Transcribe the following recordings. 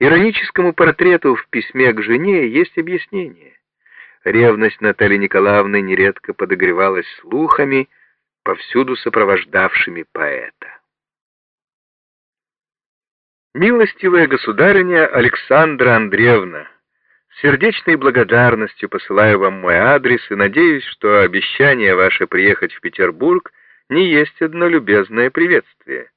Ироническому портрету в письме к жене есть объяснение. Ревность Натальи Николаевны нередко подогревалась слухами, повсюду сопровождавшими поэта. Милостивая государыня Александра Андреевна, с сердечной благодарностью посылаю вам мой адрес и надеюсь, что обещание ваше приехать в Петербург не есть одно любезное приветствие.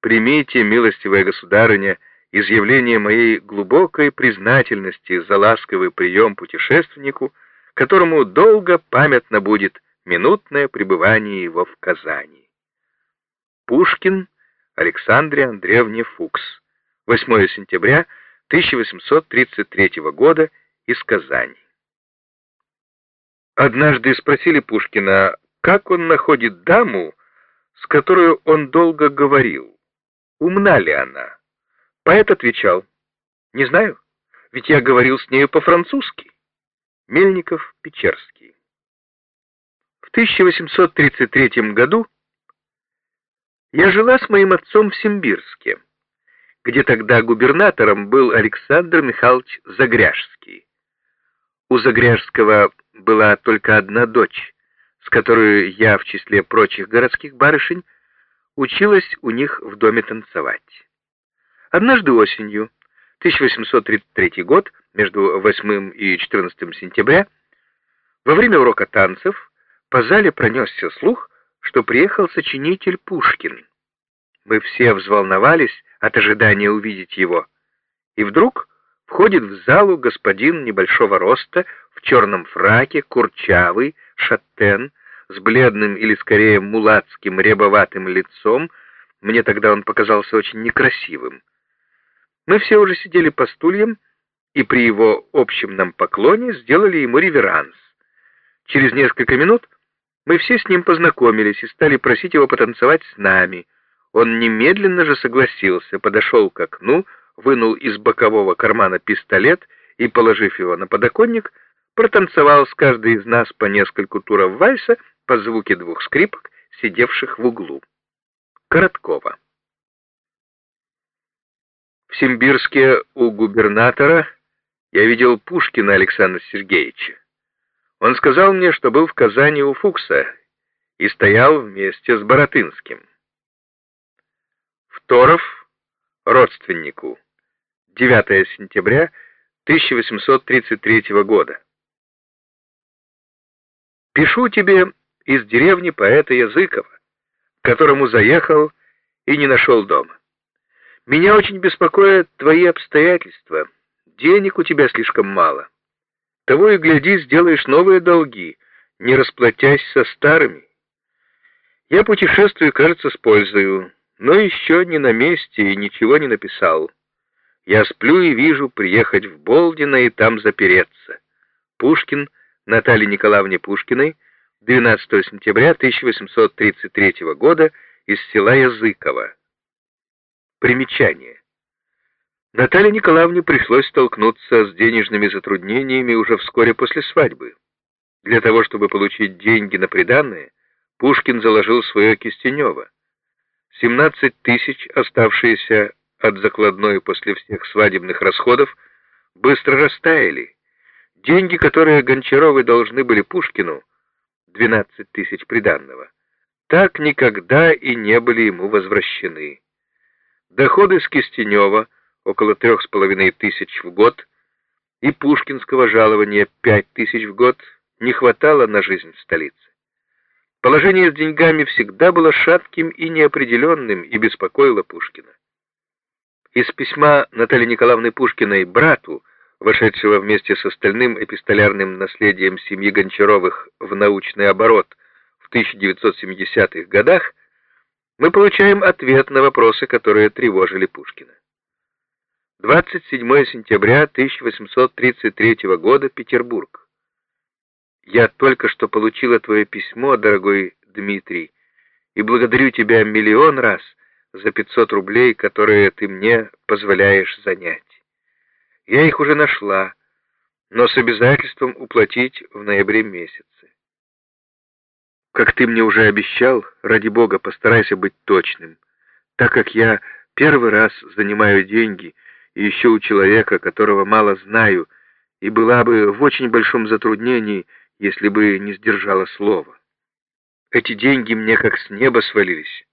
Примите, милостивая государыня, изъявление моей глубокой признательности за ласковый прием путешественнику, которому долго памятно будет минутное пребывание его в Казани. Пушкин Александре Андреевне Фукс. 8 сентября 1833 года из Казани. Однажды спросили Пушкина, как он находит даму, с которой он долго говорил. Умна ли она? Поэт отвечал, «Не знаю, ведь я говорил с нею по-французски». Мельников, Печерский. В 1833 году я жила с моим отцом в Симбирске, где тогда губернатором был Александр Михайлович Загряжский. У Загряжского была только одна дочь, с которой я, в числе прочих городских барышень, училась у них в доме танцевать. Однажды осенью, 1833 год, между 8 и 14 сентября, во время урока танцев по зале пронесся слух, что приехал сочинитель Пушкин. Мы все взволновались от ожидания увидеть его. И вдруг входит в залу господин небольшого роста, в черном фраке, курчавый, шатен, с бледным или скорее мулацким рябоватым лицом. Мне тогда он показался очень некрасивым. Мы все уже сидели по стульям, и при его общем нам поклоне сделали ему реверанс. Через несколько минут мы все с ним познакомились и стали просить его потанцевать с нами. Он немедленно же согласился, подошел к окну, вынул из бокового кармана пистолет и, положив его на подоконник, протанцевал с каждой из нас по нескольку туров вальса по звуке двух скрипок, сидевших в углу. Короткова. Симбирске у губернатора я видел Пушкина Александра Сергеевича. Он сказал мне, что был в Казани у Фукса и стоял вместе с Боротынским. Второв родственнику. 9 сентября 1833 года. Пишу тебе из деревни поэта Языкова, которому заехал и не нашел дома. Меня очень беспокоят твои обстоятельства. Денег у тебя слишком мало. Того и гляди, сделаешь новые долги, не расплатясь со старыми. Я путешествую, кажется, с пользою, но еще не на месте и ничего не написал. Я сплю и вижу приехать в Болдино и там запереться. Пушкин Наталье Николаевне Пушкиной 12 сентября 1833 года из села Языково. Примечание. Наталье Николаевне пришлось столкнуться с денежными затруднениями уже вскоре после свадьбы. Для того, чтобы получить деньги на приданное, Пушкин заложил свое Кистенево. 17 тысяч, оставшиеся от закладной после всех свадебных расходов, быстро растаяли. Деньги, которые Гончаровы должны были Пушкину, 12 тысяч приданного, так никогда и не были ему возвращены. Доходы с Кистенева – около трех с половиной тысяч в год, и пушкинского жалования пять тысяч в год не хватало на жизнь в столице. Положение с деньгами всегда было шатким и неопределенным и беспокоило Пушкина. Из письма Натальи Николаевны Пушкиной брату, вошедшего вместе с остальным эпистолярным наследием семьи Гончаровых в научный оборот в 1970-х годах, мы получаем ответ на вопросы, которые тревожили Пушкина. 27 сентября 1833 года, Петербург. Я только что получила твое письмо, дорогой Дмитрий, и благодарю тебя миллион раз за 500 рублей, которые ты мне позволяешь занять. Я их уже нашла, но с обязательством уплатить в ноябре месяце. Как ты мне уже обещал, ради бога, постарайся быть точным, так как я первый раз занимаю деньги, и еще у человека, которого мало знаю, и была бы в очень большом затруднении, если бы не сдержала слова. Эти деньги мне как с неба свалились.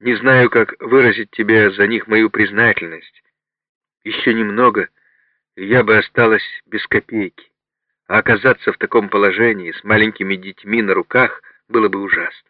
Не знаю, как выразить тебе за них мою признательность. Еще немного, и я бы осталась без копейки. А оказаться в таком положении с маленькими детьми на руках было бы ужасно.